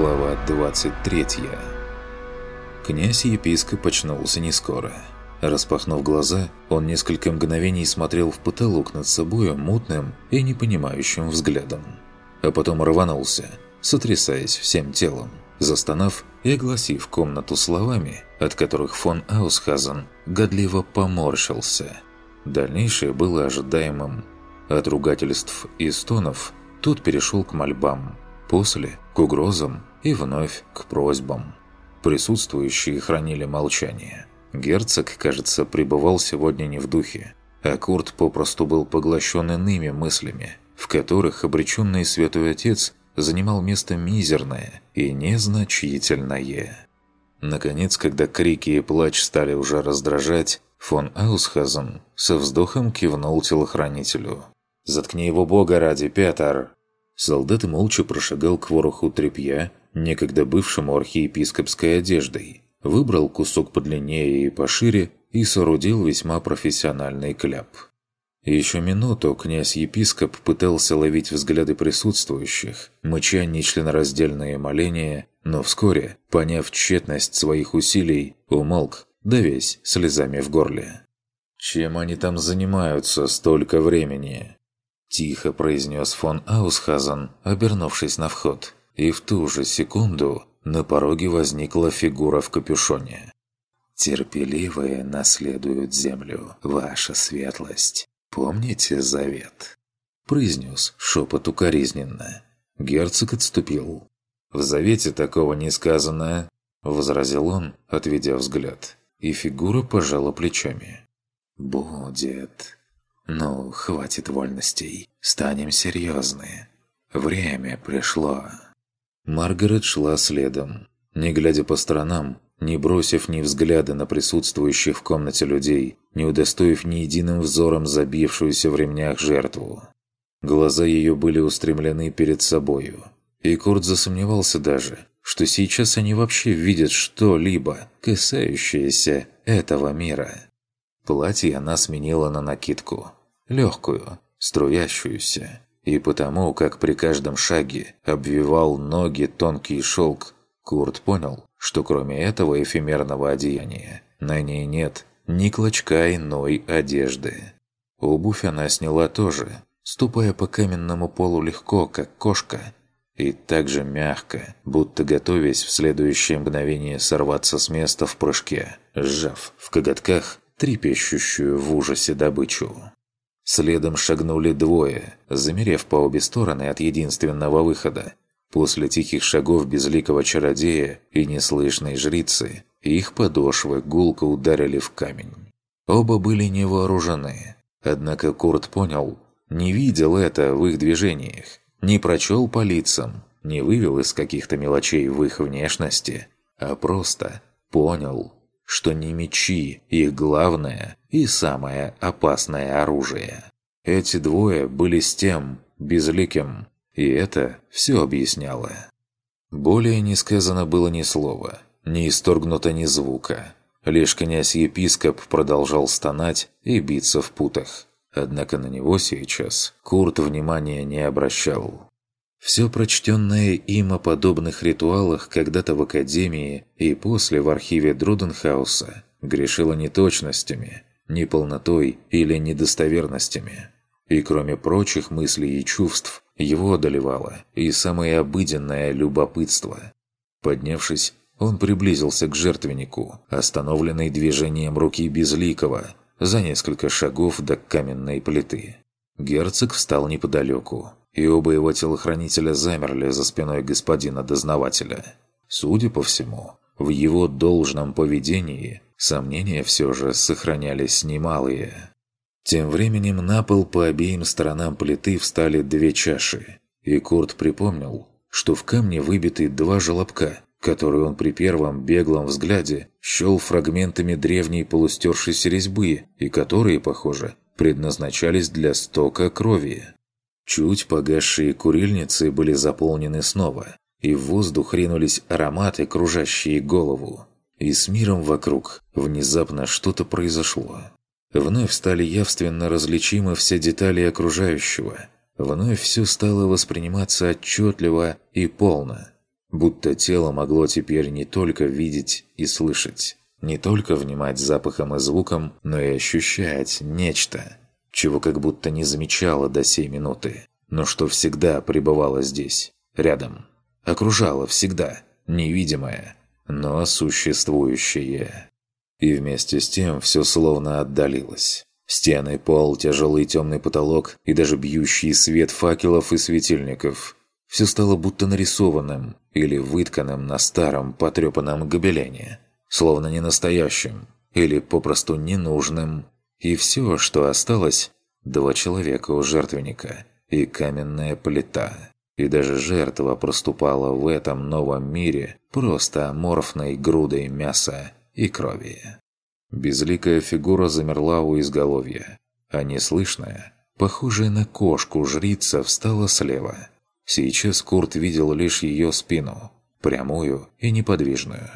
Глава 23 Князь-епископ очнулся не скоро. Распахнув глаза, он несколько мгновений смотрел в потолок над собой мутным и непонимающим взглядом. А потом рванулся, сотрясаясь всем телом, застонав и огласив комнату словами, от которых фон Аусхазен годливо поморщился. Дальнейшее было ожидаемым. От ругательств и стонов тут перешел к мольбам – После – к угрозам и вновь к просьбам. Присутствующие хранили молчание. Герцог, кажется, пребывал сегодня не в духе, а Курт попросту был поглощен иными мыслями, в которых обреченный святой отец занимал место мизерное и незначительное. Наконец, когда крики и плач стали уже раздражать, фон Аусхазен со вздохом кивнул телохранителю. «Заткни его бога ради, Петр!» Солдат молча прошагал к вороху тряпья, некогда бывшему архиепископской одеждой, выбрал кусок подлиннее и пошире и соорудил весьма профессиональный кляп. Еще минуту князь-епископ пытался ловить взгляды присутствующих, мыча нечленораздельные моления, но вскоре, поняв тщетность своих усилий, умолк, давясь слезами в горле. «Чем они там занимаются столько времени?» Тихо произнес фон Аусхазен, обернувшись на вход. И в ту же секунду на пороге возникла фигура в капюшоне. «Терпеливые наследуют землю, ваша светлость. Помните завет?» Произнес шепот укоризненно. Герцог отступил. «В завете такого не сказано», – возразил он, отведя взгляд. И фигура пожала плечами. «Будет», «Ну, хватит вольностей. Станем серьезны. Время пришло». Маргарет шла следом, не глядя по сторонам, не бросив ни взгляда на присутствующих в комнате людей, не удостоив ни единым взором забившуюся в ремнях жертву. Глаза ее были устремлены перед собою, и Курт засомневался даже, что сейчас они вообще видят что-либо, касающееся этого мира. Платье она сменила на накидку, легкую, струящуюся, и потому, как при каждом шаге обвивал ноги тонкий шелк, Курт понял, что кроме этого эфемерного одеяния на ней нет ни клочка иной одежды. Обувь она сняла тоже, ступая по каменному полу легко, как кошка, и так же мягко, будто готовясь в следующее мгновение сорваться с места в прыжке, сжав в коготках трепещущую в ужасе добычу. Следом шагнули двое, замерев по обе стороны от единственного выхода. После тихих шагов безликого чародея и неслышной жрицы, их подошвы гулко ударили в камень. Оба были не вооружены. Однако Курт понял, не видел это в их движениях, не прочел по лицам, не вывел из каких-то мелочей в их внешности, а просто понял, что не мечи их главное и самое опасное оружие. Эти двое были с тем, безликим, и это все объясняло. Более не сказано было ни слова, не исторгнуто ни звука. Лишь князь-епископ продолжал стонать и биться в путах. Однако на него сейчас Курт внимания не обращал. Все прочтенное им о подобных ритуалах когда-то в Академии и после в архиве Друденхауса грешило неточностями, неполнотой или недостоверностями. И кроме прочих мыслей и чувств, его одолевало и самое обыденное любопытство. Поднявшись, он приблизился к жертвеннику, остановленный движением руки Безликого, за несколько шагов до каменной плиты. Герцог встал неподалеку, и оба его телохранителя замерли за спиной господина дознавателя. Судя по всему, в его должном поведении сомнения все же сохранялись немалые. Тем временем на пол по обеим сторонам плиты встали две чаши, и Курт припомнил, что в камне выбиты два желобка, которые он при первом беглом взгляде счел фрагментами древней полустершейся резьбы и которые, похоже, предназначались для стока крови. Чуть погасшие курильницы были заполнены снова, и в воздух ринулись ароматы, кружащие голову. И с миром вокруг внезапно что-то произошло. Вновь стали явственно различимы все детали окружающего. Вновь все стало восприниматься отчетливо и полно. Будто тело могло теперь не только видеть и слышать, не только внимать запахом и звуком, но и ощущать нечто, чего как будто не замечало до сей минуты, но что всегда пребывало здесь, рядом, окружало всегда, невидимое, но существующее. И вместе с тем все словно отдалилось. Стены, пол, тяжелый темный потолок и даже бьющий свет факелов и светильников. Все стало будто нарисованным или вытканным на старом потрепанном гобелене. Словно не настоящим или попросту ненужным. И все, что осталось – два человека у жертвенника и каменная плита. И даже жертва проступала в этом новом мире просто аморфной грудой мяса и крови. Безликая фигура замерла у изголовья, а неслышная, похожая на кошку жрица, встала слева. Сейчас Курт видел лишь ее спину, прямую и неподвижную.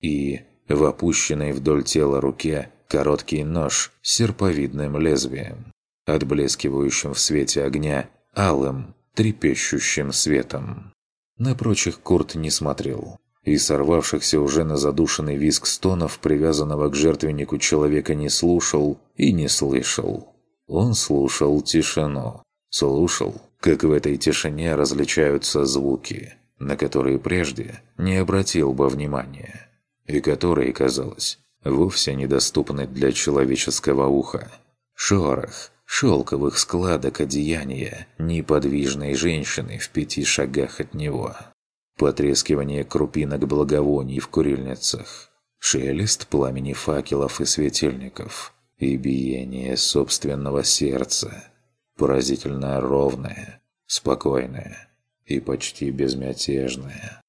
И в опущенной вдоль тела руке короткий нож с серповидным лезвием, отблескивающим в свете огня алым, трепещущим светом. На прочих Курт не смотрел и сорвавшихся уже на задушенный виск стонов, привязанного к жертвеннику человека, не слушал и не слышал. Он слушал тишину. Слушал, как в этой тишине различаются звуки, на которые прежде не обратил бы внимания, и которые, казалось, вовсе недоступны для человеческого уха. Шорох, шелковых складок одеяния неподвижной женщины в пяти шагах от него – потрескивание крупинок благовоний в курильницах, шелест пламени факелов и светильников и биение собственного сердца, поразительно ровное, спокойное и почти безмятежное.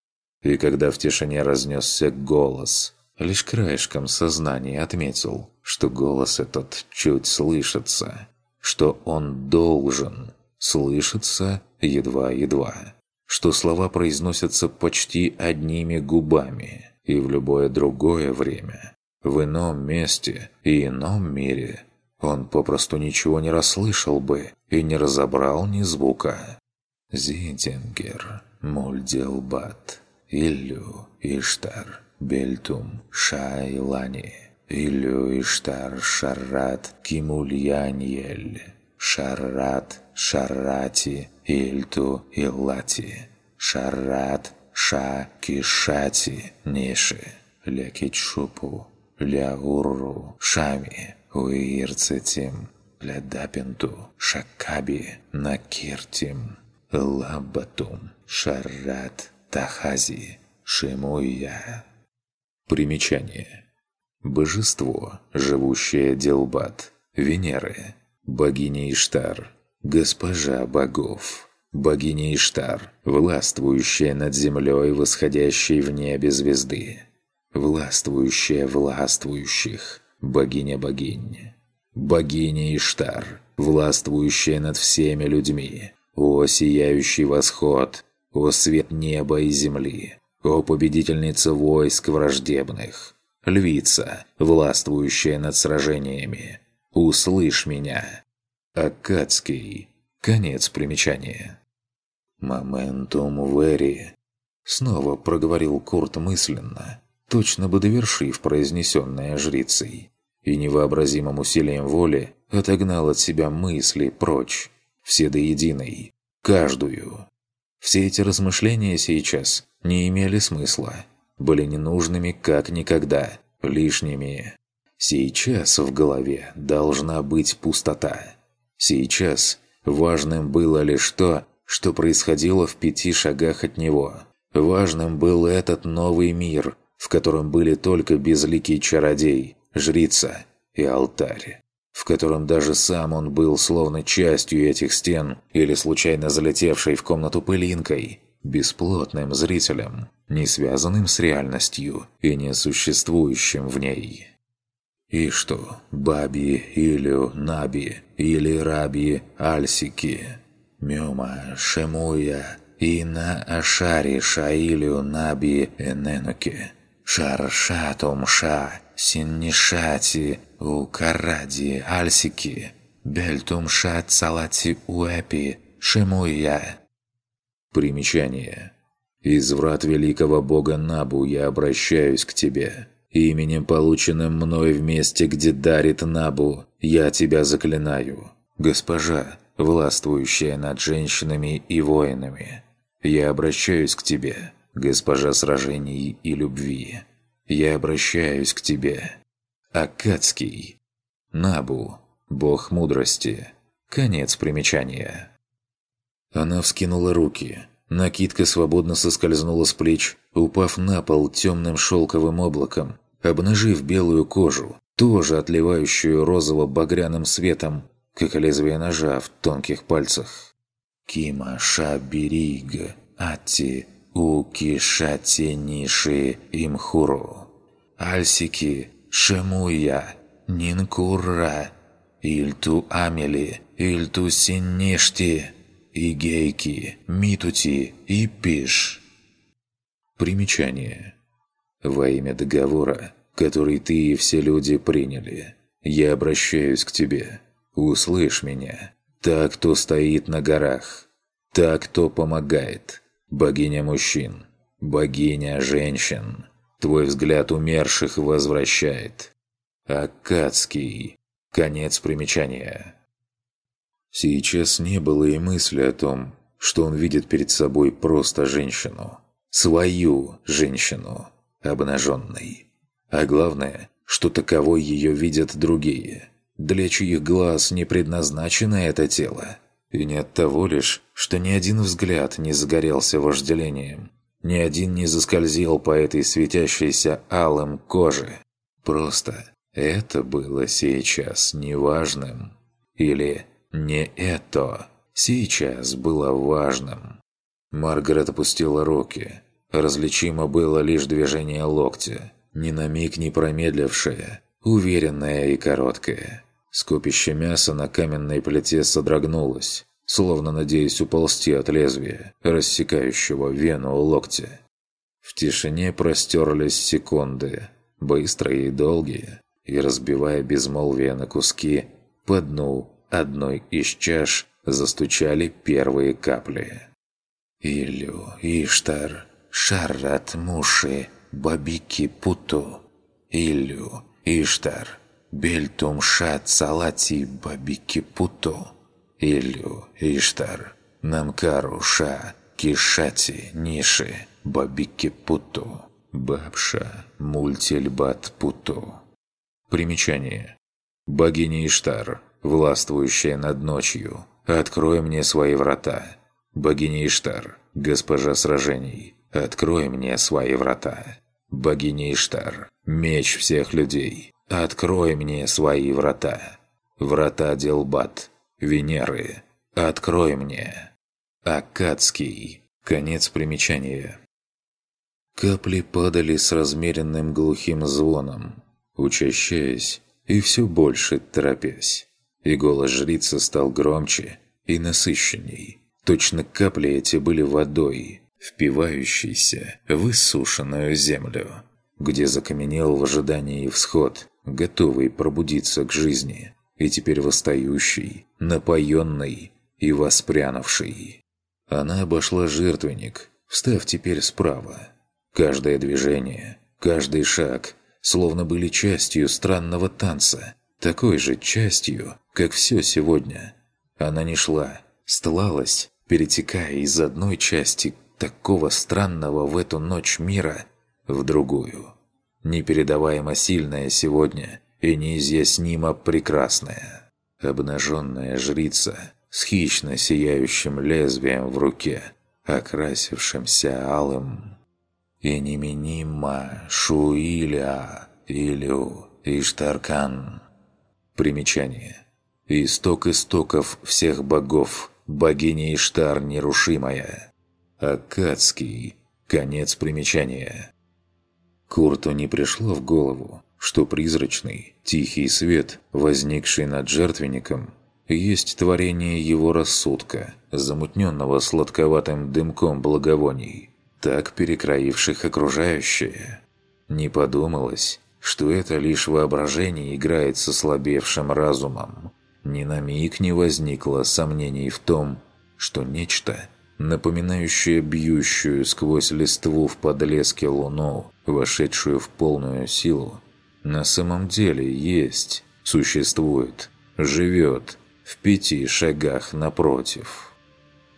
И когда в тишине разнесся голос, лишь краешком сознания отметил, что голос этот чуть слышится, что он должен слышаться едва-едва что слова произносятся почти одними губами, и в любое другое время, в ином месте и ином мире, он попросту ничего не расслышал бы и не разобрал ни звука. Зитингер, Мульделбат, Иллю, Иштар, Бельтум, Шайлани, Иллю, Иштар, Шаррат, Кимульяньель, Шаррат, Шарати, Ильту Иллати, Шарат Ша Кишати Ниши, Лякичупу, Ляуру Шами, Уирцетим, Лядапинту, Шакаби, Накиртим, Лабатум, Шарат Тахази, Шимуя. Примечание. Божество, живущее Делбат, Венеры, богиня Иштар, госпожа богов, богиня Иштар, властвующая над землей, восходящей в небе звезды, властвующая властвующих, богиня богинь, богиня Иштар, властвующая над всеми людьми, о сияющий восход, о свет неба и земли, о победительница войск враждебных, львица, властвующая над сражениями, услышь меня, Акадский. Конец примечания. «Моментум вери», — снова проговорил Курт мысленно, точно бы довершив произнесенное жрицей, и невообразимым усилием воли отогнал от себя мысли прочь, все до единой, каждую. Все эти размышления сейчас не имели смысла, были ненужными как никогда, лишними. Сейчас в голове должна быть пустота. Сейчас важным было лишь то, что происходило в пяти шагах от него. Важным был этот новый мир, в котором были только безликий чародей, жрица и алтарь. В котором даже сам он был словно частью этих стен или случайно залетевшей в комнату пылинкой, бесплотным зрителем, не связанным с реальностью и не существующим в ней. И что, Баби, Илю, Наби или Раби, Альсики, Мюма, Шемуя, и на Ашари, Шаилю, Наби, Эненуке, Шаршатум, Ша, Синнишати, Укаради, Альсики, Бельтум, Ша, Цалати, Уэпи, Шемуя. Примечание. Из врат великого бога Набу я обращаюсь к тебе. Именем, полученным мной в месте, где дарит Набу, я тебя заклинаю. Госпожа, властвующая над женщинами и воинами, я обращаюсь к тебе, госпожа сражений и любви. Я обращаюсь к тебе. Акадский. Набу, бог мудрости. Конец примечания. Она вскинула руки. Накидка свободно соскользнула с плеч, упав на пол темным шелковым облаком, обнажив белую кожу, тоже отливающую розово-багряным светом, как лезвие ножа в тонких пальцах. «Кима Шабириг Ати Уки Шатениши Имхуру Альсики Шемуя Нинкура Ильту Амели Ильту Синништи Игейки Митути и Пиш». Примечание. Во имя договора, который ты и все люди приняли, я обращаюсь к тебе. Услышь меня. Та, кто стоит на горах. Та, кто помогает. Богиня мужчин. Богиня женщин. Твой взгляд умерших возвращает. Акадский. Конец примечания. Сейчас не было и мысли о том, что он видит перед собой просто женщину. Свою женщину обнаженной. А главное, что таковой ее видят другие, для чьих глаз не предназначено это тело. И не от того лишь, что ни один взгляд не загорелся вожделением, ни один не заскользил по этой светящейся алым коже. Просто это было сейчас неважным. Или не это сейчас было важным. Маргарет опустила руки, Различимо было лишь движение локтя, ни на миг не промедлившее, уверенное и короткое. Скопище мяса на каменной плите содрогнулось, словно надеясь уползти от лезвия, рассекающего вену локтя. В тишине простерлись секунды, быстрые и долгие, и, разбивая безмолвие на куски, по дну одной из чаш застучали первые капли. «Илю, Иштар!» Шаррат Муши, Бабики Путу, Илю, Иштар, Бельтум Шат Салати Бабики Путу, Илю, Иштар, Намкару Ша, Кишати Ниши, Бабики Путу, Бабша, Мультельбат Путу. Примечание. Богиня Иштар, властвующая над ночью, открой мне свои врата. Богиня Иштар, госпожа сражений, Открой мне свои врата. Богиня Иштар, меч всех людей, открой мне свои врата. Врата Делбат, Венеры, открой мне. Акадский. Конец примечания. Капли падали с размеренным глухим звоном, учащаясь и все больше торопясь. И голос жрицы стал громче и насыщенней. Точно капли эти были водой, впивающийся в иссушенную землю, где закаменел в ожидании всход, готовый пробудиться к жизни, и теперь восстающий, напоенный и воспрянувший. Она обошла жертвенник, встав теперь справа. Каждое движение, каждый шаг словно были частью странного танца, такой же частью, как все сегодня. Она не шла, стлалась, перетекая из одной части такого странного в эту ночь мира в другую. Непередаваемо сильная сегодня и неизъяснимо прекрасная. Обнаженная жрица с хищно сияющим лезвием в руке, окрасившимся алым. И неменима Шуиля Илю Иштаркан. Примечание. Исток истоков всех богов, богиня Иштар нерушимая – Акадский. Конец примечания. Курту не пришло в голову, что призрачный, тихий свет, возникший над жертвенником, есть творение его рассудка, замутненного сладковатым дымком благовоний, так перекроивших окружающее. Не подумалось, что это лишь воображение играет со слабевшим разумом. Ни на миг не возникло сомнений в том, что нечто – напоминающая бьющую сквозь листву в подлеске луну, вошедшую в полную силу, на самом деле есть, существует, живет в пяти шагах напротив.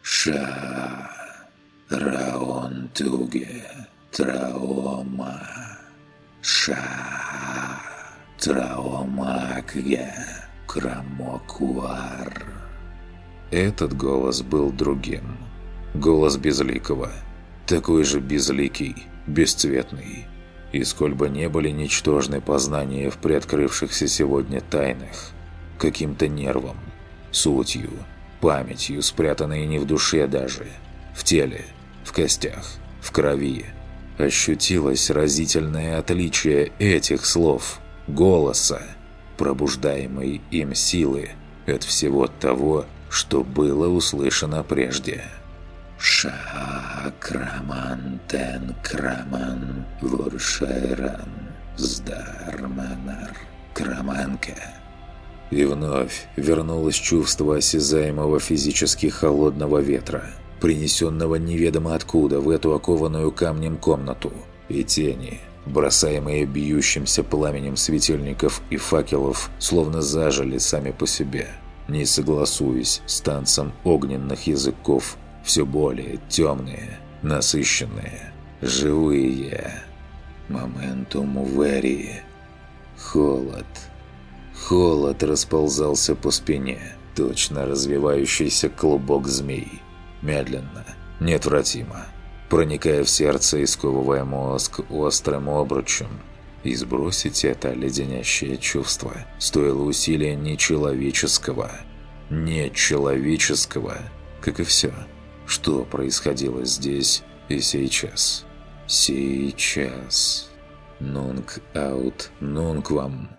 Ша, Раонтуге, Траома, Ша, Траомакге, Крамокуар. Этот голос был другим. Голос безликого. Такой же безликий, бесцветный. И сколь бы не были ничтожны познания в приоткрывшихся сегодня тайнах, каким-то нервом, сутью, памятью, спрятанной не в душе даже, в теле, в костях, в крови, ощутилось разительное отличие этих слов, голоса, пробуждаемой им силы от всего того, что было услышано прежде. Шакрамантен краман вуршеран здарманар краманка. И вновь вернулось чувство осязаемого физически холодного ветра, принесенного неведомо откуда в эту окованную камнем комнату, и тени, бросаемые бьющимся пламенем светильников и факелов, словно зажили сами по себе, не согласуясь с танцем огненных языков все более темные, насыщенные, живые. Моментум вери. Холод. Холод расползался по спине, точно развивающийся клубок змей. Медленно, неотвратимо, проникая в сердце и сковывая мозг острым обручем. И сбросить это леденящее чувство стоило усилия нечеловеческого. Нечеловеческого, как и все – что происходило здесь и сейчас. Сейчас. Нунг аут нунгвам.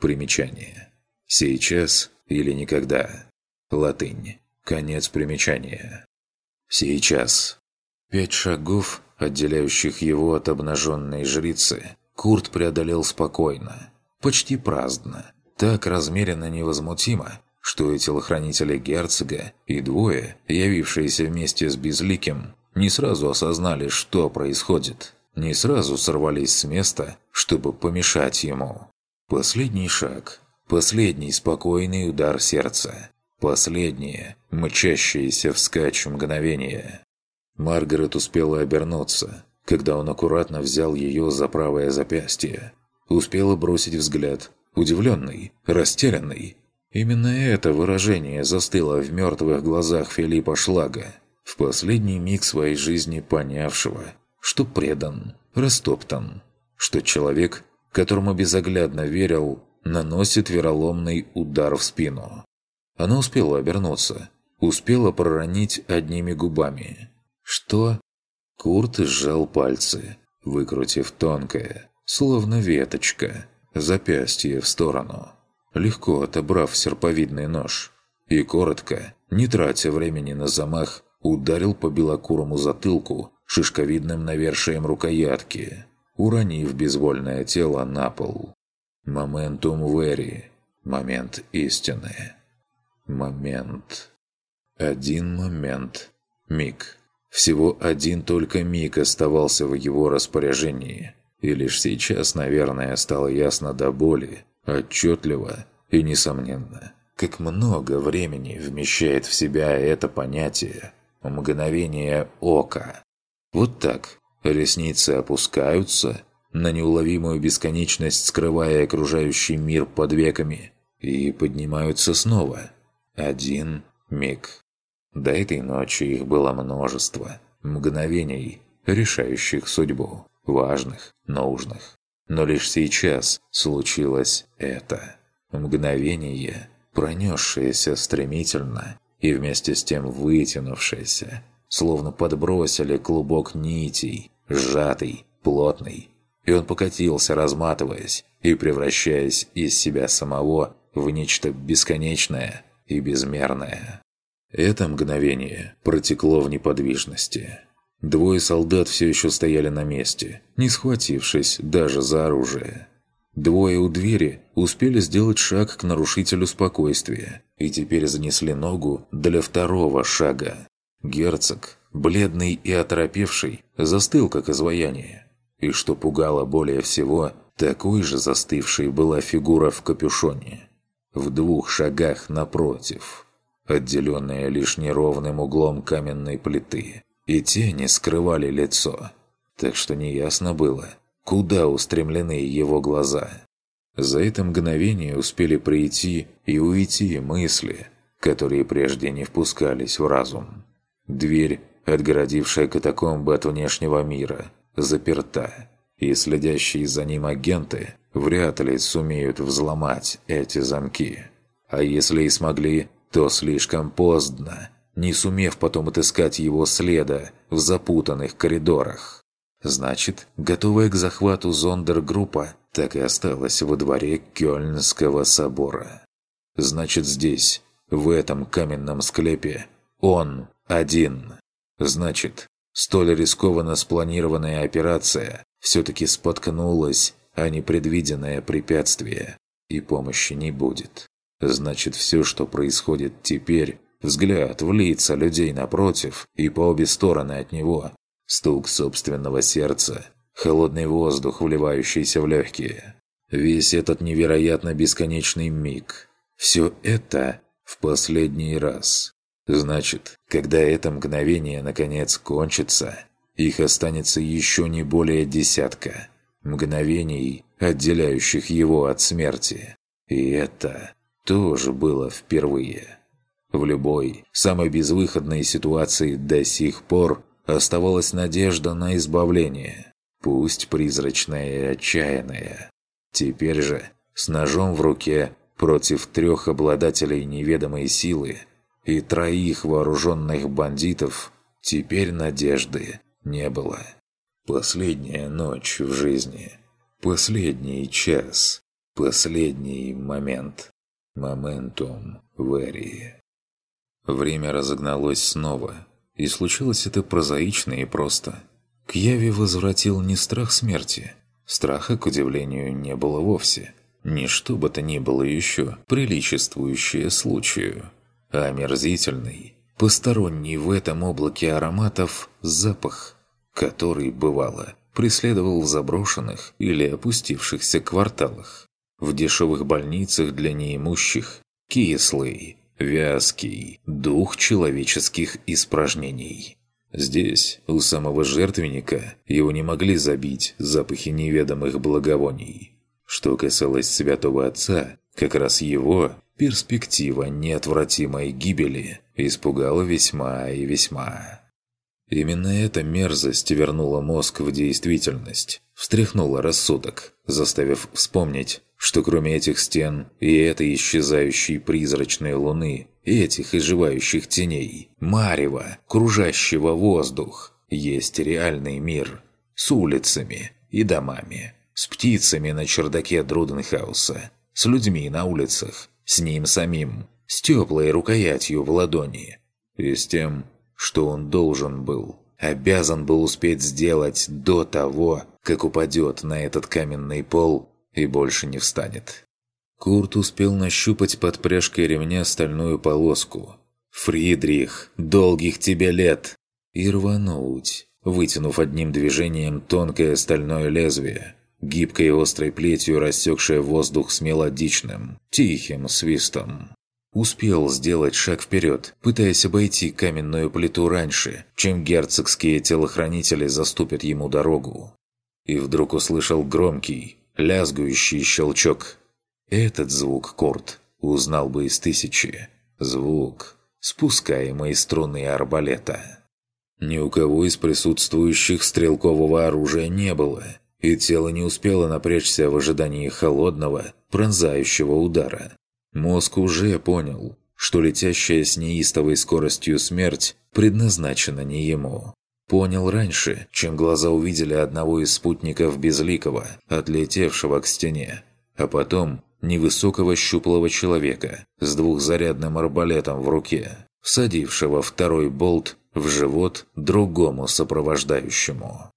Примечание. Сейчас или никогда. Латынь. Конец примечания. Сейчас. Пять шагов, отделяющих его от обнаженной жрицы, Курт преодолел спокойно, почти праздно, так размеренно невозмутимо, что и телохранители герцога, и двое, явившиеся вместе с Безликим, не сразу осознали, что происходит. Не сразу сорвались с места, чтобы помешать ему. Последний шаг. Последний спокойный удар сердца. Последнее, мчащееся вскачь мгновение. Маргарет успела обернуться, когда он аккуратно взял ее за правое запястье. Успела бросить взгляд, удивленный, растерянный, Именно это выражение застыло в мертвых глазах Филиппа Шлага, в последний миг своей жизни понявшего, что предан, растоптан, что человек, которому безоглядно верил, наносит вероломный удар в спину. Она успела обернуться, успела проронить одними губами. «Что?» Курт сжал пальцы, выкрутив тонкое, словно веточка, запястье в сторону легко отобрав серповидный нож. И коротко, не тратя времени на замах, ударил по белокурому затылку шишковидным навершием рукоятки, уронив безвольное тело на пол. Моментум вери. Момент истины. Момент. Один момент. Миг. Всего один только миг оставался в его распоряжении. И лишь сейчас, наверное, стало ясно до боли, Отчетливо и несомненно, как много времени вмещает в себя это понятие «мгновение ока». Вот так ресницы опускаются на неуловимую бесконечность, скрывая окружающий мир под веками, и поднимаются снова. Один миг. До этой ночи их было множество. Мгновений, решающих судьбу, важных, нужных. Но лишь сейчас случилось это. Мгновение, пронесшееся стремительно и вместе с тем вытянувшееся, словно подбросили клубок нитей, сжатый, плотный, и он покатился, разматываясь и превращаясь из себя самого в нечто бесконечное и безмерное. Это мгновение протекло в неподвижности – Двое солдат все еще стояли на месте, не схватившись даже за оружие. Двое у двери успели сделать шаг к нарушителю спокойствия и теперь занесли ногу для второго шага. Герцог бледный и оторопевший, застыл как изваяние. И что пугало более всего, такой же застывшей была фигура в капюшоне. В двух шагах напротив, отделенная лишь неровным углом каменной плиты, и тени скрывали лицо. Так что неясно было, куда устремлены его глаза. За это мгновение успели прийти и уйти мысли, которые прежде не впускались в разум. Дверь, отгородившая катакомбы от внешнего мира, заперта, и следящие за ним агенты вряд ли сумеют взломать эти замки. А если и смогли, то слишком поздно, не сумев потом отыскать его следа в запутанных коридорах. Значит, готовая к захвату зондергруппа так и осталась во дворе Кёльнского собора. Значит, здесь, в этом каменном склепе, он один. Значит, столь рискованно спланированная операция все-таки споткнулась а непредвиденное препятствие, и помощи не будет. Значит, все, что происходит теперь, взгляд в лица людей напротив и по обе стороны от него, стук собственного сердца, холодный воздух, вливающийся в легкие. Весь этот невероятно бесконечный миг. Все это в последний раз. Значит, когда это мгновение наконец кончится, их останется еще не более десятка мгновений, отделяющих его от смерти. И это тоже было впервые. В любой, самой безвыходной ситуации до сих пор оставалась надежда на избавление, пусть призрачная и отчаянная. Теперь же, с ножом в руке, против трех обладателей неведомой силы и троих вооруженных бандитов, теперь надежды не было. Последняя ночь в жизни. Последний час. Последний момент. Моментум вери. Время разогналось снова. И случилось это прозаично и просто. К Яве возвратил не страх смерти. Страха, к удивлению, не было вовсе. Ничто бы то ни было еще, приличествующее случаю. А омерзительный, посторонний в этом облаке ароматов запах – который, бывало, преследовал в заброшенных или опустившихся кварталах. В дешевых больницах для неимущих кислый, вязкий, дух человеческих испражнений. Здесь, у самого жертвенника, его не могли забить запахи неведомых благовоний. Что касалось святого отца, как раз его перспектива неотвратимой гибели испугала весьма и весьма. Именно эта мерзость вернула мозг в действительность, встряхнула рассудок, заставив вспомнить, что кроме этих стен и этой исчезающей призрачной луны, и этих изживающих теней, марева, кружащего воздух, есть реальный мир с улицами и домами, с птицами на чердаке Друденхауса, с людьми на улицах, с ним самим, с теплой рукоятью в ладони. И с тем, что он должен был, обязан был успеть сделать до того, как упадет на этот каменный пол и больше не встанет. Курт успел нащупать под пряжкой ремня стальную полоску. «Фридрих, долгих тебе лет!» И рвануть, вытянув одним движением тонкое стальное лезвие, гибкой острой плетью рассекшее воздух с мелодичным, тихим свистом. Успел сделать шаг вперед, пытаясь обойти каменную плиту раньше, чем герцогские телохранители заступят ему дорогу. И вдруг услышал громкий, лязгующий щелчок. Этот звук Корт узнал бы из тысячи. Звук, спускаемой струны арбалета. Ни у кого из присутствующих стрелкового оружия не было, и тело не успело напрячься в ожидании холодного, пронзающего удара. Мозг уже понял, что летящая с неистовой скоростью смерть предназначена не ему. Понял раньше, чем глаза увидели одного из спутников Безликого, отлетевшего к стене, а потом невысокого щуплого человека с двухзарядным арбалетом в руке, всадившего второй болт в живот другому сопровождающему.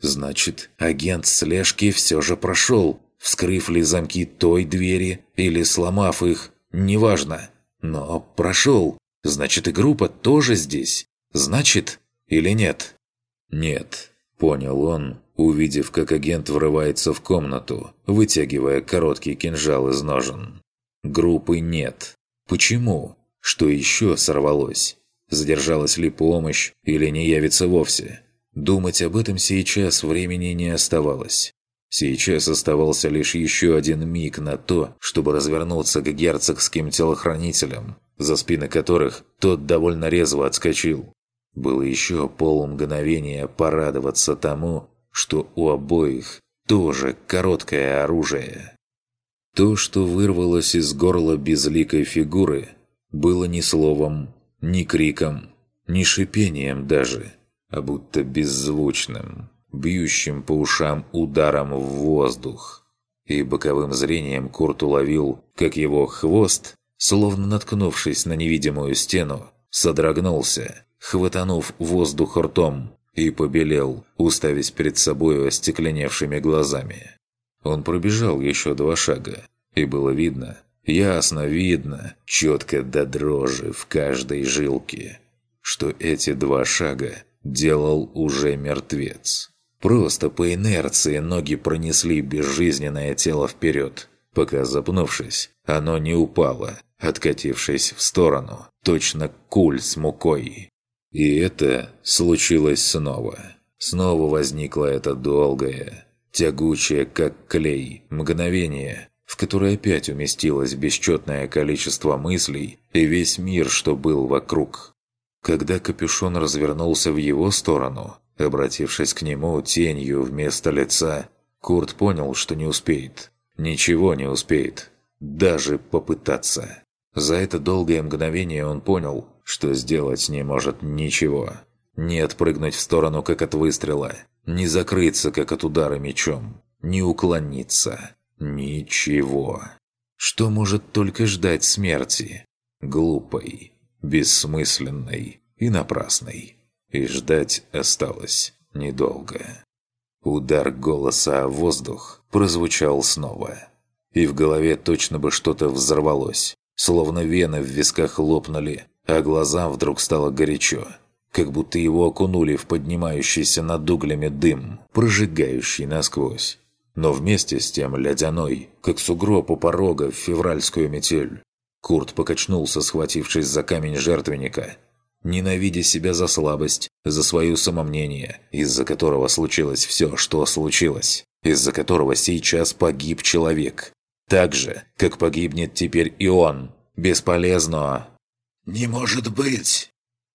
Значит, агент слежки все же прошел, Вскрыв ли замки той двери или сломав их, неважно. Но прошел. Значит, и группа тоже здесь. Значит, или нет? Нет, понял он, увидев, как агент врывается в комнату, вытягивая короткий кинжал из ножен. Группы нет. Почему? Что еще сорвалось? Задержалась ли помощь или не явится вовсе? Думать об этом сейчас времени не оставалось. Сейчас оставался лишь еще один миг на то, чтобы развернуться к герцогским телохранителям, за спины которых тот довольно резво отскочил. Было еще полмгновения порадоваться тому, что у обоих тоже короткое оружие. То, что вырвалось из горла безликой фигуры, было ни словом, ни криком, ни шипением даже, а будто беззвучным, бьющим по ушам ударом в воздух. И боковым зрением Курт уловил, как его хвост, словно наткнувшись на невидимую стену, содрогнулся, хватанув воздух ртом, и побелел, уставясь перед собой остекленевшими глазами. Он пробежал еще два шага, и было видно, ясно видно, четко до дрожи в каждой жилке, что эти два шага делал уже мертвец. Просто по инерции ноги пронесли безжизненное тело вперед, пока, запнувшись, оно не упало, откатившись в сторону, точно куль с мукой. И это случилось снова. Снова возникло это долгое, тягучее, как клей, мгновение, в которое опять уместилось бесчетное количество мыслей и весь мир, что был вокруг. Когда капюшон развернулся в его сторону, обратившись к нему тенью вместо лица, Курт понял, что не успеет. Ничего не успеет. Даже попытаться. За это долгое мгновение он понял, что сделать не может ничего. Не отпрыгнуть в сторону, как от выстрела. Не закрыться, как от удара мечом. Не уклониться. Ничего. Что может только ждать смерти? Глупой, бессмысленной и напрасной. И ждать осталось недолго. Удар голоса о воздух прозвучал снова. И в голове точно бы что-то взорвалось. Словно вены в висках лопнули, а глазам вдруг стало горячо, как будто его окунули в поднимающийся над углями дым, прожигающий насквозь. Но вместе с тем ледяной, как сугроб у порога в февральскую метель. Курт покачнулся, схватившись за камень жертвенника, ненавидя себя за слабость, за свое самомнение, из-за которого случилось все, что случилось, из-за которого сейчас погиб человек. Так же, как погибнет теперь и он. Бесполезно. «Не может быть!»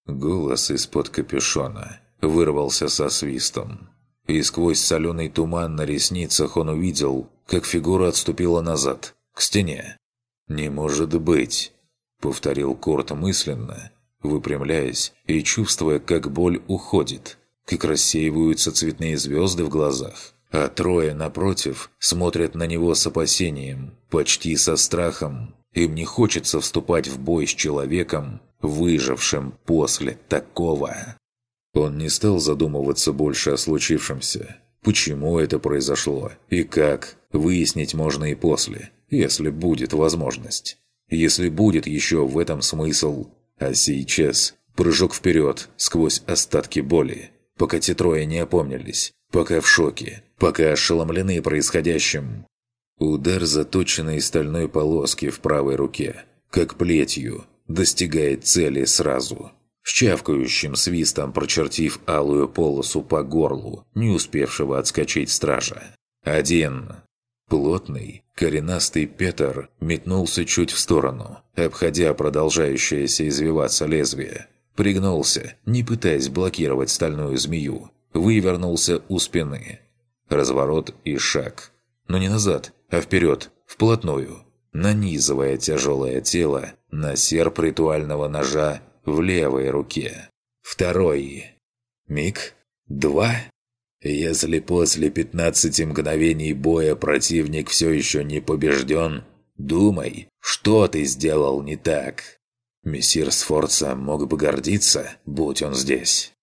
Голос из-под капюшона вырвался со свистом. И сквозь соленый туман на ресницах он увидел, как фигура отступила назад, к стене. «Не может быть!» — повторил Корт мысленно, выпрямляясь и чувствуя, как боль уходит, как рассеиваются цветные звезды в глазах, а трое, напротив, смотрят на него с опасением, почти со страхом. Им не хочется вступать в бой с человеком, выжившим после такого. Он не стал задумываться больше о случившемся. Почему это произошло и как, выяснить можно и после, если будет возможность. Если будет еще в этом смысл. А сейчас прыжок вперед сквозь остатки боли, пока те трое не опомнились, пока в шоке, пока ошеломлены происходящим. Удар заточенной стальной полоски в правой руке, как плетью, достигает цели сразу. С чавкающим свистом прочертив алую полосу по горлу, не успевшего отскочить стража. Один. Плотный, коренастый Петр метнулся чуть в сторону, обходя продолжающееся извиваться лезвие. Пригнулся, не пытаясь блокировать стальную змею. Вывернулся у спины. Разворот и шаг. Но не назад, а вперед, вплотную, нанизывая тяжелое тело на серп ритуального ножа в левой руке. Второй. Миг. Два. Если после 15 мгновений боя противник все еще не побежден, думай, что ты сделал не так. Мессир Сфорца мог бы гордиться, будь он здесь.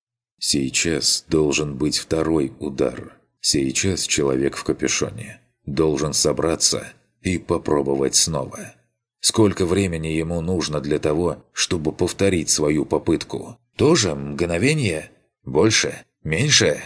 Сейчас должен быть второй удар. Сейчас человек в капюшоне должен собраться и попробовать снова. Сколько времени ему нужно для того, чтобы повторить свою попытку? Тоже мгновение? Больше? Меньше?»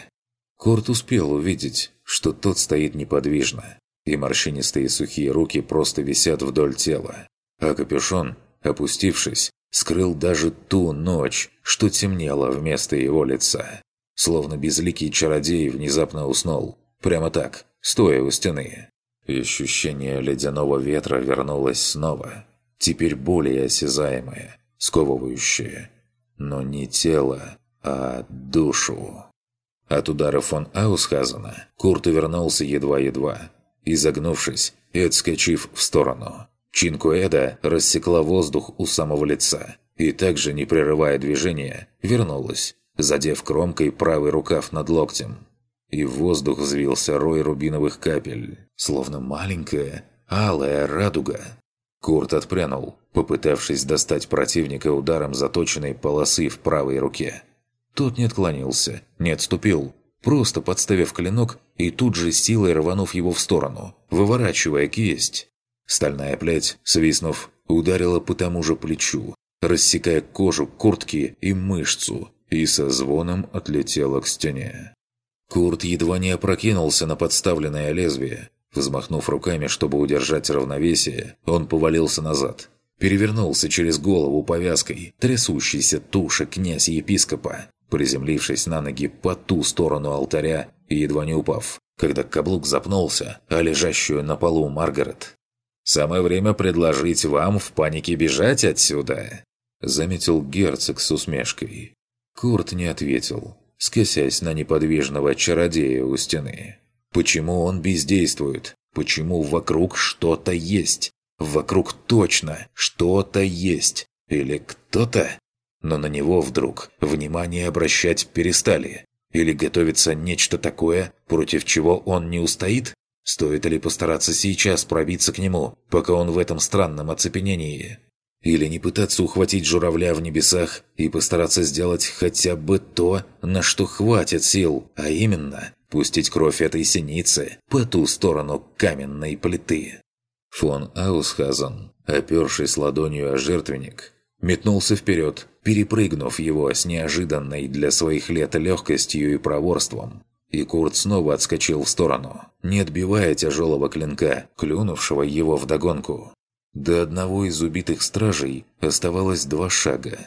Курт успел увидеть, что тот стоит неподвижно, и морщинистые сухие руки просто висят вдоль тела, а капюшон, опустившись, скрыл даже ту ночь, что темнело вместо его лица. Словно безликий чародей внезапно уснул. Прямо так, стоя у стены. И ощущение ледяного ветра вернулось снова. Теперь более осязаемое, сковывающее. Но не тело, а душу. От удара фон Аусхазена Курт увернулся едва-едва, изогнувшись и отскочив в сторону. Чинкуэда рассекла воздух у самого лица и также, не прерывая движения, вернулась, задев кромкой правый рукав над локтем. И в воздух взвился рой рубиновых капель, словно маленькая, алая радуга. Курт отпрянул, попытавшись достать противника ударом заточенной полосы в правой руке. Тот не отклонился, не отступил, просто подставив клинок и тут же силой рванув его в сторону, выворачивая кисть. Стальная плеть, свистнув, ударила по тому же плечу, рассекая кожу, куртки и мышцу, и со звоном отлетела к стене. Курт едва не опрокинулся на подставленное лезвие. Взмахнув руками, чтобы удержать равновесие, он повалился назад. Перевернулся через голову повязкой трясущейся туши князь-епископа, приземлившись на ноги по ту сторону алтаря и едва не упав, когда каблук запнулся, а лежащую на полу Маргарет. «Самое время предложить вам в панике бежать отсюда», — заметил герцог с усмешкой. Курт не ответил, скосясь на неподвижного чародея у стены. «Почему он бездействует? Почему вокруг что-то есть? Вокруг точно что-то есть? Или кто-то?» но на него вдруг внимание обращать перестали. Или готовится нечто такое, против чего он не устоит? Стоит ли постараться сейчас пробиться к нему, пока он в этом странном оцепенении? Или не пытаться ухватить журавля в небесах и постараться сделать хотя бы то, на что хватит сил, а именно пустить кровь этой синицы по ту сторону каменной плиты? Фон Аусхазен, опершись ладонью о жертвенник, метнулся вперед, перепрыгнув его с неожиданной для своих лет легкостью и проворством. И Курт снова отскочил в сторону, не отбивая тяжелого клинка, клюнувшего его вдогонку. До одного из убитых стражей оставалось два шага.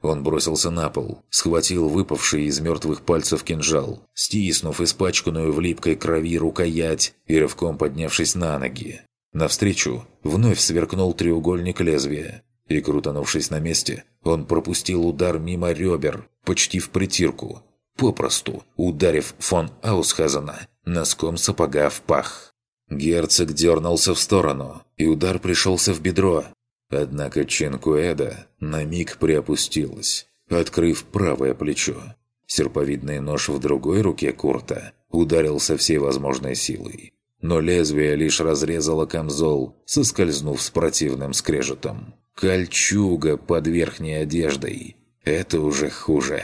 Он бросился на пол, схватил выпавший из мертвых пальцев кинжал, стиснув испачканную в липкой крови рукоять и рывком поднявшись на ноги. Навстречу вновь сверкнул треугольник лезвия, и, крутанувшись на месте, он пропустил удар мимо ребер, почти в притирку, попросту ударив фон Аусхазена носком сапога в пах. Герцог дернулся в сторону, и удар пришелся в бедро. Однако Ченкуэда на миг приопустилась, открыв правое плечо. Серповидный нож в другой руке Курта ударил со всей возможной силой. Но лезвие лишь разрезало камзол, соскользнув с противным скрежетом. Кольчуга под верхней одеждой. Это уже хуже.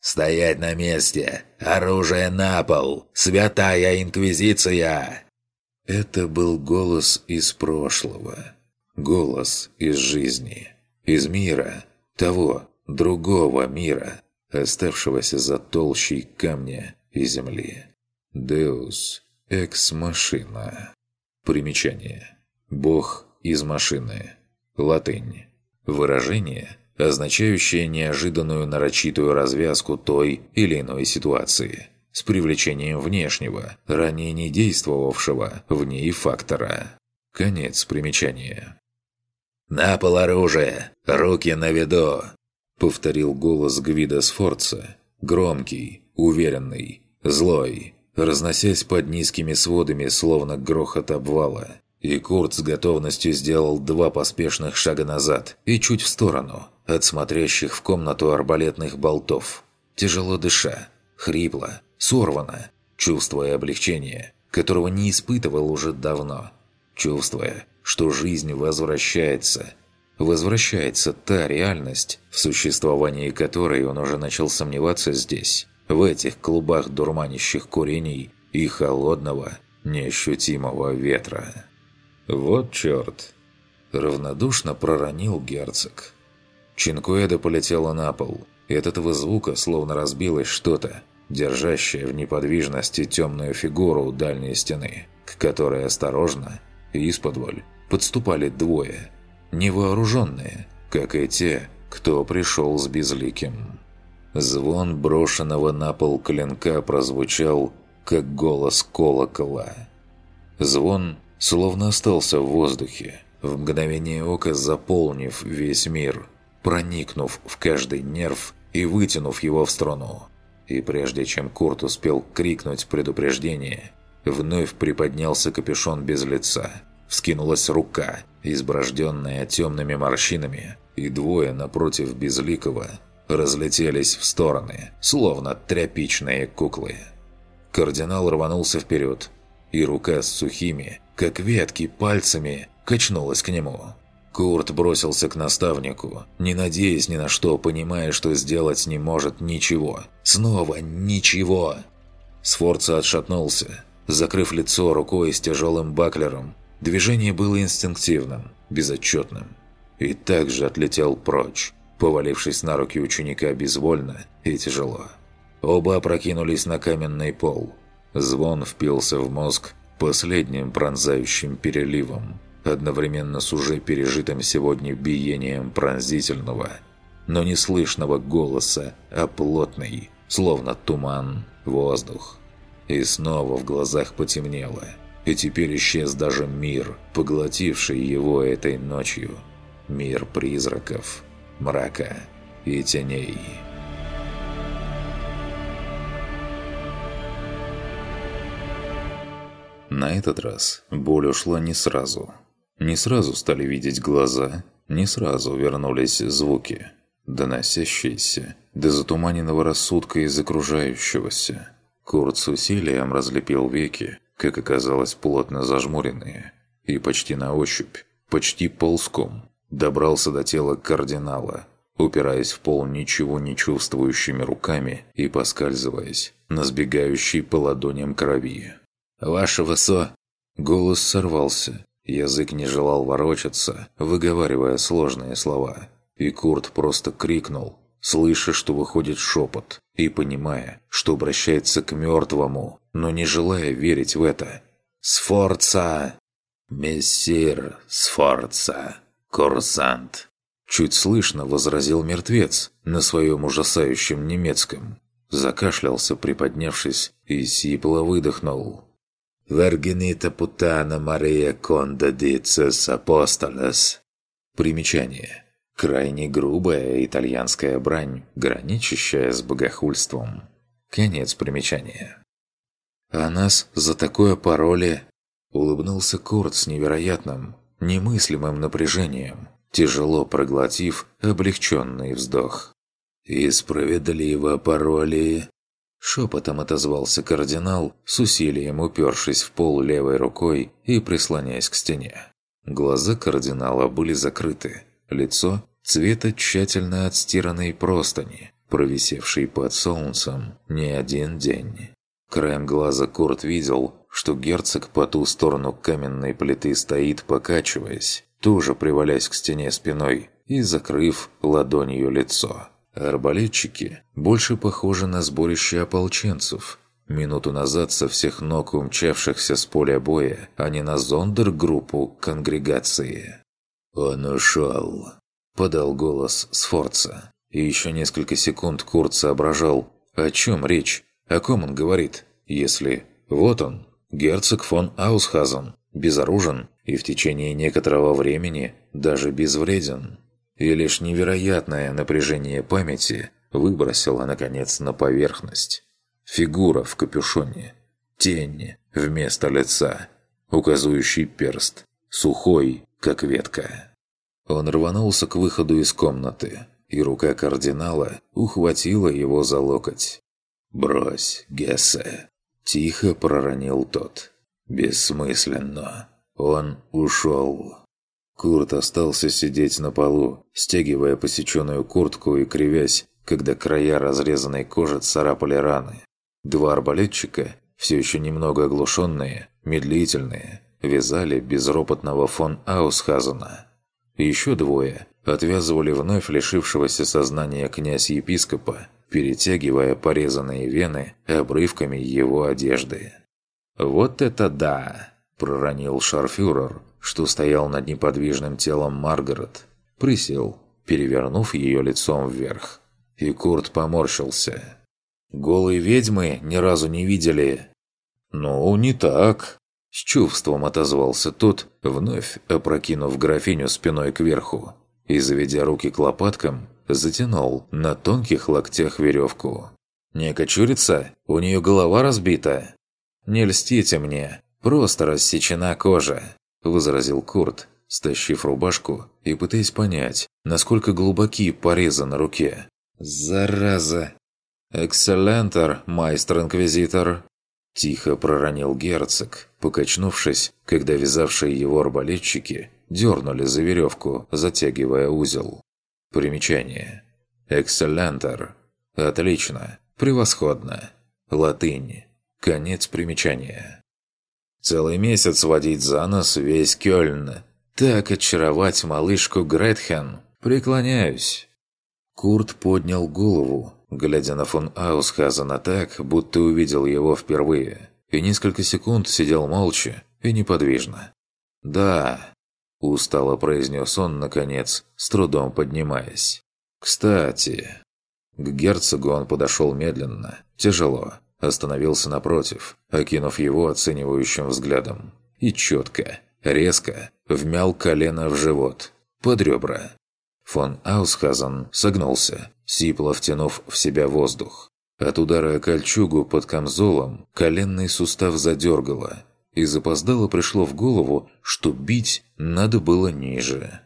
«Стоять на месте! Оружие на пол! Святая Инквизиция!» Это был голос из прошлого. Голос из жизни. Из мира. Того, другого мира, оставшегося за толщей камня и земли. Деус экс машина. Примечание. Бог из машины. Латынь. Выражение, означающее неожиданную нарочитую развязку той или иной ситуации, с привлечением внешнего, ранее не действовавшего в ней фактора. Конец примечания. «На пол оружие! Руки на виду!» — повторил голос Гвида Сфорца. Громкий, уверенный, злой, разносясь под низкими сводами, словно грохот обвала. И Курт с готовностью сделал два поспешных шага назад и чуть в сторону от смотрящих в комнату арбалетных болтов. Тяжело дыша, хрипло, сорвано, чувствуя облегчение, которого не испытывал уже давно. Чувствуя, что жизнь возвращается. Возвращается та реальность, в существовании которой он уже начал сомневаться здесь, в этих клубах дурманящих курений и холодного, неощутимого ветра. «Вот черт!» – равнодушно проронил герцог. Чинкуэда полетела на пол, и от этого звука словно разбилось что-то, держащее в неподвижности темную фигуру у дальней стены, к которой осторожно, исподволь, подступали двое, невооруженные, как и те, кто пришел с безликим. Звон брошенного на пол клинка прозвучал, как голос колокола. Звон словно остался в воздухе, в мгновение ока заполнив весь мир, проникнув в каждый нерв и вытянув его в струну. И прежде чем Курт успел крикнуть предупреждение, вновь приподнялся капюшон без лица. Вскинулась рука, изброжденная темными морщинами, и двое напротив Безликого разлетелись в стороны, словно тряпичные куклы. Кардинал рванулся вперед, и рука с сухими, как ветки, пальцами качнулась к нему. Курт бросился к наставнику, не надеясь ни на что, понимая, что сделать не может ничего. Снова ничего. Сфорца отшатнулся, закрыв лицо рукой с тяжелым баклером. Движение было инстинктивным, безотчетным. И также отлетел прочь, повалившись на руки ученика безвольно и тяжело. Оба опрокинулись на каменный пол. Звон впился в мозг последним пронзающим переливом, одновременно с уже пережитым сегодня биением пронзительного, но не слышного голоса, а плотный, словно туман, воздух. И снова в глазах потемнело, и теперь исчез даже мир, поглотивший его этой ночью. Мир призраков, мрака и теней. На этот раз боль ушла не сразу. Не сразу стали видеть глаза, не сразу вернулись звуки, доносящиеся до затуманенного рассудка из окружающегося. Курт с усилием разлепил веки, как оказалось плотно зажмуренные, и почти на ощупь, почти ползком, добрался до тела кардинала, упираясь в пол ничего не чувствующими руками и поскальзываясь на сбегающей по ладоням крови. «Ваше высо...» Голос сорвался. Язык не желал ворочаться, выговаривая сложные слова. И Курт просто крикнул, слыша, что выходит шепот, и понимая, что обращается к мертвому, но не желая верить в это. «Сфорца!» «Мессир Сфорца! Курсант!» Чуть слышно возразил мертвец на своем ужасающем немецком. Закашлялся, приподнявшись, и сипло выдохнул. Вергенита путана Мария Конда Дицес Апостолес. Примечание. Крайне грубая итальянская брань, граничащая с богохульством. Конец примечания. «А нас за такое пароли...» Улыбнулся Курт с невероятным, немыслимым напряжением, тяжело проглотив облегченный вздох. «И справедливо пароли...» Шепотом отозвался кардинал, с усилием упершись в пол левой рукой и прислоняясь к стене. Глаза кардинала были закрыты, лицо – цвета тщательно отстиранной простыни, провисевшей под солнцем не один день. Краем глаза Курт видел, что герцог по ту сторону каменной плиты стоит, покачиваясь, тоже привалясь к стене спиной и закрыв ладонью лицо. Арбалетчики больше похожи на сборище ополченцев. Минуту назад со всех ног умчавшихся с поля боя, а не на зондер-группу конгрегации. «Он ушел», – подал голос Сфорца. И еще несколько секунд Курт соображал, о чем речь, о ком он говорит, если... Вот он, герцог фон Аусхазен, безоружен и в течение некоторого времени даже безвреден и лишь невероятное напряжение памяти выбросило, наконец, на поверхность. Фигура в капюшоне, тень вместо лица, указывающий перст, сухой, как ветка. Он рванулся к выходу из комнаты, и рука кардинала ухватила его за локоть. «Брось, Гессе!» – тихо проронил тот. «Бессмысленно. Он ушел». Курт остался сидеть на полу, стягивая посеченную куртку и кривясь, когда края разрезанной кожи царапали раны. Два арбалетчика, все еще немного оглушенные, медлительные, вязали безропотного фон Аусхазена. Еще двое, отвязывали вновь лишившегося сознания князь-епископа, перетягивая порезанные вены обрывками его одежды. «Вот это да!» – проронил шарфюрер, что стоял над неподвижным телом Маргарет. Присел, перевернув ее лицом вверх. И Курт поморщился. «Голые ведьмы ни разу не видели». «Ну, не так», – с чувством отозвался тот, вновь опрокинув графиню спиной кверху и, заведя руки к лопаткам, затянул на тонких локтях веревку. «Не кочурится? У нее голова разбита?» «Не льстите мне, просто рассечена кожа», – возразил Курт, стащив рубашку и пытаясь понять, насколько глубоки порезы на руке. «Зараза!» «Экселлентер, майстер-инквизитор!» Тихо проронил герцог, покачнувшись, когда вязавшие его арбалетчики дернули за веревку, затягивая узел. Примечание. «Экселлентер». Отлично. Превосходно. Латынь. Конец примечания. Целый месяц водить за нос весь Кёльн. Так очаровать малышку Гретхен. Преклоняюсь. Курт поднял голову, глядя на фон Аусхазена так, будто увидел его впервые, и несколько секунд сидел молча и неподвижно. «Да», – устало произнес он, наконец, с трудом поднимаясь. «Кстати...» К герцогу он подошел медленно, тяжело, остановился напротив, окинув его оценивающим взглядом. И четко, резко, вмял колено в живот, под ребра. Фон Аусхазен согнулся, сипло втянув в себя воздух. От удара кольчугу под камзолом коленный сустав задергало, и запоздало пришло в голову, что бить надо было ниже.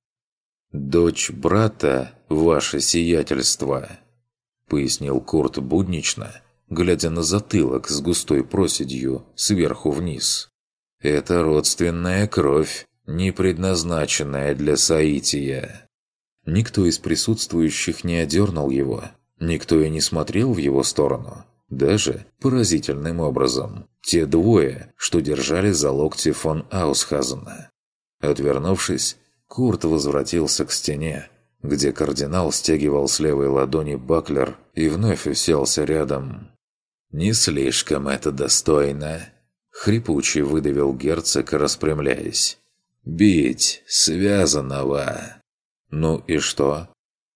«Дочь брата, ваше сиятельство», — пояснил Курт буднично, глядя на затылок с густой проседью сверху вниз. «Это родственная кровь, не предназначенная для Саития». Никто из присутствующих не одернул его, никто и не смотрел в его сторону. Даже, поразительным образом, те двое, что держали за локти фон Аусхазена. Отвернувшись, Курт возвратился к стене, где кардинал стягивал с левой ладони баклер и вновь уселся рядом. «Не слишком это достойно», — хрипучий выдавил герцог, распрямляясь. «Бить связанного». «Ну и что?»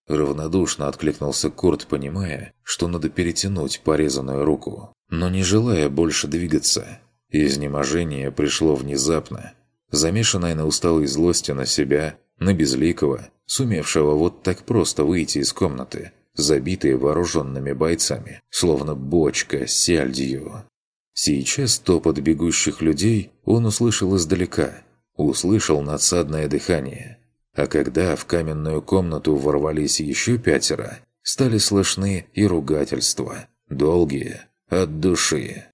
Равнодушно откликнулся Курт, понимая, что надо перетянуть порезанную руку, но не желая больше двигаться. Изнеможение пришло внезапно, замешанное на усталой злости на себя, на безликого, сумевшего вот так просто выйти из комнаты, забитые вооруженными бойцами, словно бочка с сяльдью. Сейчас топот бегущих людей он услышал издалека, услышал надсадное дыхание – а когда в каменную комнату ворвались еще пятеро, стали слышны и ругательства, долгие, от души.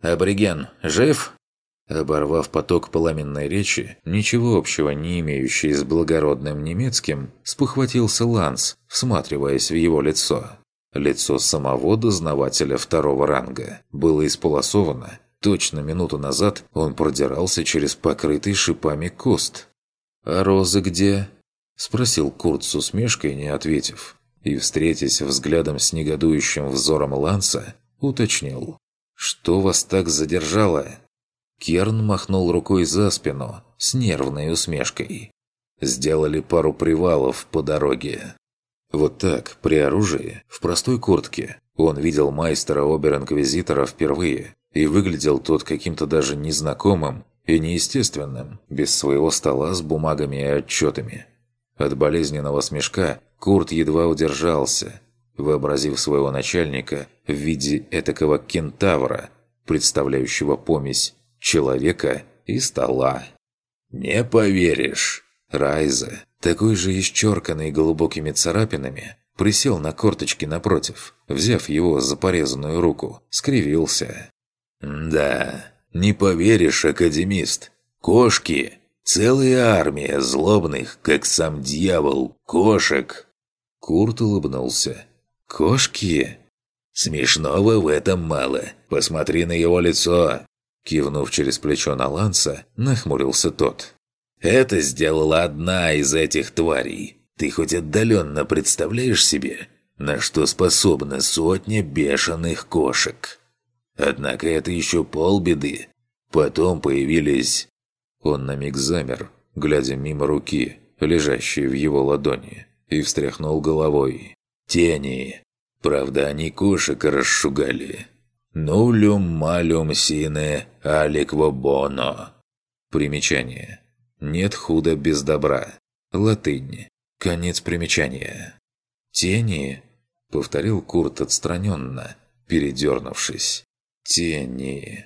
«Абориген, жив?» Оборвав поток пламенной речи, ничего общего не имеющий с благородным немецким, спохватился Ланс, всматриваясь в его лицо. Лицо самого дознавателя второго ранга было исполосовано. Точно минуту назад он продирался через покрытый шипами куст. «А розы где?» – спросил Курт с усмешкой, не ответив. И, встретясь взглядом с негодующим взором Ланса, уточнил. «Что вас так задержало?» Керн махнул рукой за спину с нервной усмешкой. Сделали пару привалов по дороге. Вот так, при оружии, в простой куртке, он видел майстера обер-инквизитора впервые, и выглядел тот каким-то даже незнакомым и неестественным, без своего стола с бумагами и отчетами. От болезненного смешка Курт едва удержался, вообразив своего начальника в виде этакого кентавра, представляющего помесь человека и стола. «Не поверишь!» Райза, такой же исчерканный глубокими царапинами, присел на корточки напротив, взяв его за порезанную руку, скривился. «Да, не поверишь, академист. Кошки. Целая армия злобных, как сам дьявол, кошек. Курт улыбнулся. Кошки? Смешного в этом мало. Посмотри на его лицо. Кивнув через плечо на Ланса, нахмурился тот. Это сделала одна из этих тварей. Ты хоть отдаленно представляешь себе, на что способна сотня бешеных кошек? Однако это еще полбеды. Потом появились... Он на миг замер, глядя мимо руки, лежащей в его ладони, и встряхнул головой. «Тени. Правда, они кошек расшугали. Нулюм малюм сине аликво боно». Примечание. «Нет худа без добра». Латынь. Конец примечания. «Тени?» — повторил Курт отстраненно, передернувшись. «Тени.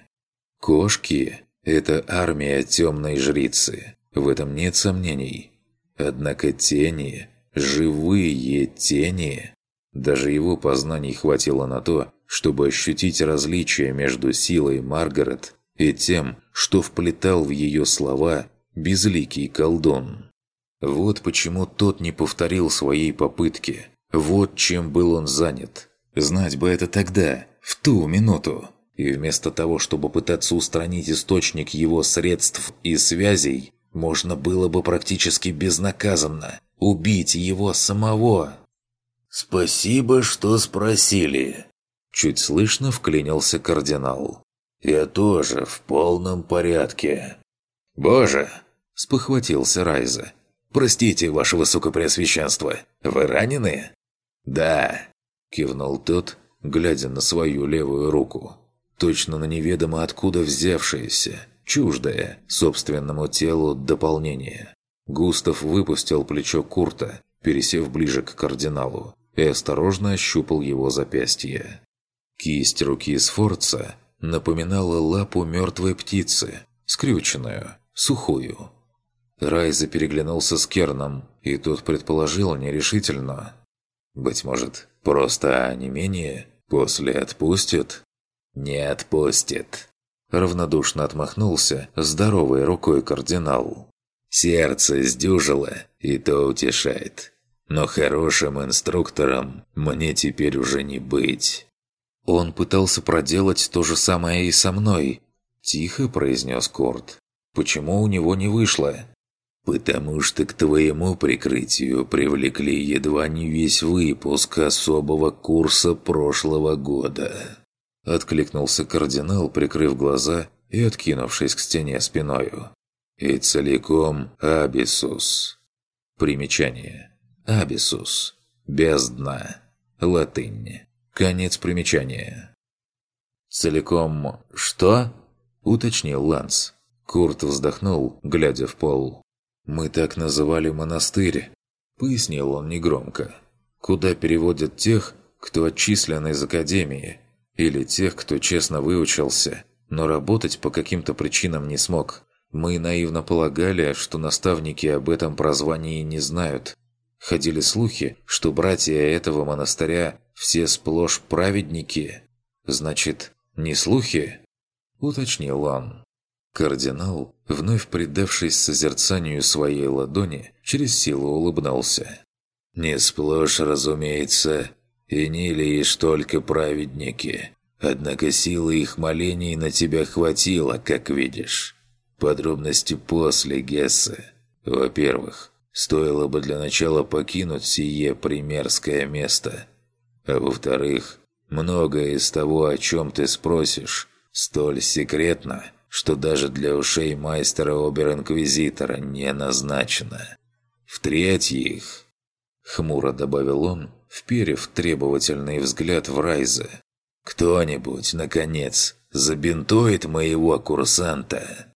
Кошки — это армия темной жрицы. В этом нет сомнений. Однако тени, живые тени...» Даже его познаний хватило на то, чтобы ощутить различие между силой Маргарет и тем, что вплетал в ее слова безликий колдун. Вот почему тот не повторил своей попытки. Вот чем был он занят. Знать бы это тогда, в ту минуту. И вместо того, чтобы пытаться устранить источник его средств и связей, можно было бы практически безнаказанно убить его самого. «Спасибо, что спросили», – чуть слышно вклинился кардинал. «Я тоже в полном порядке». «Боже!» – спохватился Райза. «Простите, ваше высокопреосвященство, вы ранены?» «Да», – кивнул тот, глядя на свою левую руку. Точно на неведомо откуда взявшееся, чуждое, собственному телу дополнение. Густав выпустил плечо Курта, пересев ближе к кардиналу, и осторожно ощупал его запястье. Кисть руки Сфорца напоминала лапу мертвой птицы, скрюченную, сухую, Райза переглянулся с Керном, и тот предположил нерешительно. «Быть может, просто не менее после отпустят?» «Не отпустит», – равнодушно отмахнулся здоровой рукой кардинал. «Сердце сдюжило, и то утешает. Но хорошим инструктором мне теперь уже не быть». «Он пытался проделать то же самое и со мной», – тихо произнес Корт. «Почему у него не вышло?» «Потому что к твоему прикрытию привлекли едва не весь выпуск особого курса прошлого года». Откликнулся кардинал, прикрыв глаза и откинувшись к стене спиною. «И целиком Абисус». Примечание. Абисус. Бездна. Латынь. Конец примечания. «Целиком что?» – уточнил Ланс. Курт вздохнул, глядя в пол. «Мы так называли монастырь», – пояснил он негромко. «Куда переводят тех, кто отчислен из академии, или тех, кто честно выучился, но работать по каким-то причинам не смог. Мы наивно полагали, что наставники об этом прозвании не знают. Ходили слухи, что братья этого монастыря все сплошь праведники. Значит, не слухи?» – уточнил он. Кардинал, вновь предавшись созерцанию своей ладони, через силу улыбнулся. «Не сплошь, разумеется, и не лишь только праведники. Однако силы их молений на тебя хватило, как видишь. Подробности после Гесса. Во-первых, стоило бы для начала покинуть сие примерское место. А во-вторых, многое из того, о чем ты спросишь, столь секретно, что даже для ушей мастера Обер-Инквизитора не назначено. В-третьих, хмуро добавил он, вперев требовательный взгляд в Райза, «Кто-нибудь, наконец, забинтует моего курсанта!»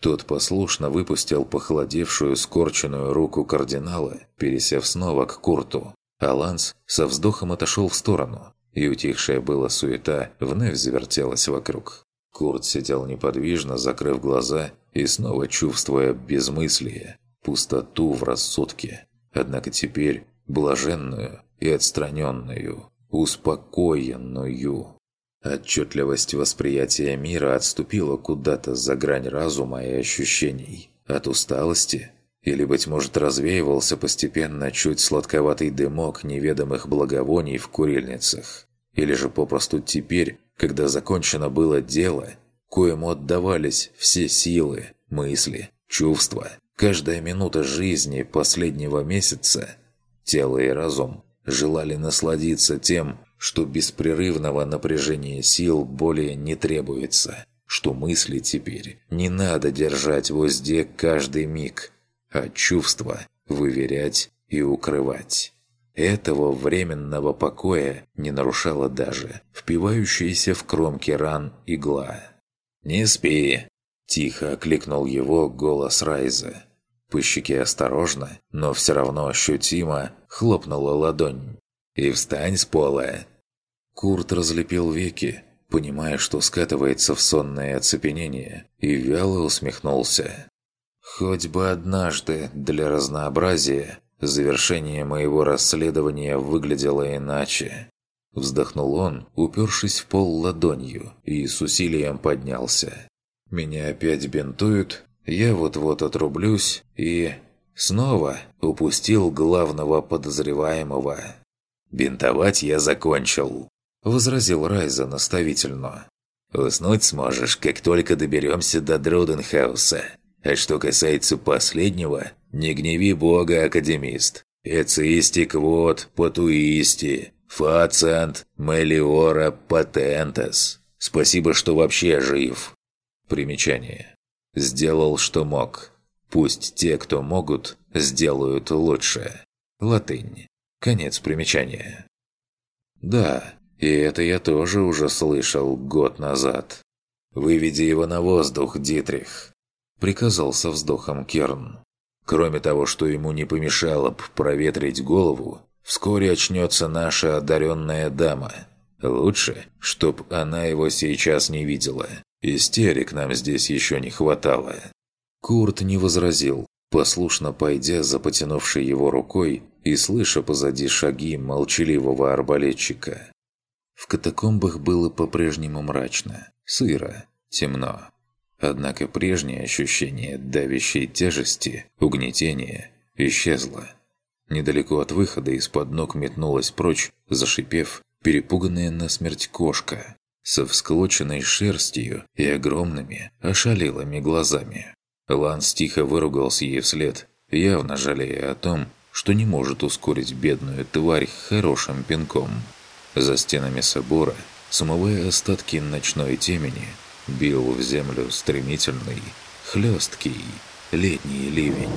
Тот послушно выпустил похолодевшую скорченную руку кардинала, пересев снова к Курту, а Ланс со вздохом отошел в сторону, и утихшая была суета вновь завертелась вокруг. Курт сидел неподвижно, закрыв глаза и снова чувствуя безмыслие, пустоту в рассудке. Однако теперь блаженную и отстраненную, успокоенную. Отчетливость восприятия мира отступила куда-то за грань разума и ощущений. От усталости? Или, быть может, развеивался постепенно чуть сладковатый дымок неведомых благовоний в курильницах? Или же попросту теперь когда закончено было дело, коему отдавались все силы, мысли, чувства, каждая минута жизни последнего месяца, тело и разум желали насладиться тем, что беспрерывного напряжения сил более не требуется, что мысли теперь не надо держать в узде каждый миг, а чувства выверять и укрывать. Этого временного покоя не нарушала даже впивающаяся в кромки ран игла. «Не спи!» – тихо окликнул его голос Райза. По щеке осторожно, но все равно ощутимо хлопнула ладонь. «И встань с пола!» Курт разлепил веки, понимая, что скатывается в сонное оцепенение, и вяло усмехнулся. «Хоть бы однажды, для разнообразия, завершение моего расследования выглядело иначе». Вздохнул он, упершись в пол ладонью, и с усилием поднялся. «Меня опять бинтуют, я вот-вот отрублюсь и... снова упустил главного подозреваемого. «Бинтовать я закончил», — возразил Райза наставительно. «Уснуть сможешь, как только доберемся до Друденхауса. А что касается последнего, не гневи бога, академист. Эцисти квот потуисти, фацент мелиора патентес. Спасибо, что вообще жив». Примечание. Сделал, что мог. Пусть те, кто могут, сделают лучше. Латынь. Конец примечания. Да, и это я тоже уже слышал год назад. «Выведи его на воздух, Дитрих», — приказал со вздохом Керн. «Кроме того, что ему не помешало б проветрить голову, вскоре очнется наша одаренная дама. Лучше, чтоб она его сейчас не видела. Истерик нам здесь еще не хватало. Курт не возразил, послушно пойдя за потянувшей его рукой и слыша позади шаги молчаливого арбалетчика. В катакомбах было по-прежнему мрачно, сыро, темно. Однако прежнее ощущение давящей тяжести, угнетения, исчезло. Недалеко от выхода из-под ног метнулась прочь, зашипев, перепуганная насмерть кошка со всклоченной шерстью и огромными, ошалелыми глазами. Ланс тихо выругался ей вслед, явно жалея о том, что не может ускорить бедную тварь хорошим пинком. За стенами собора, смывая остатки ночной темени, бил в землю стремительный, хлесткий летний ливень.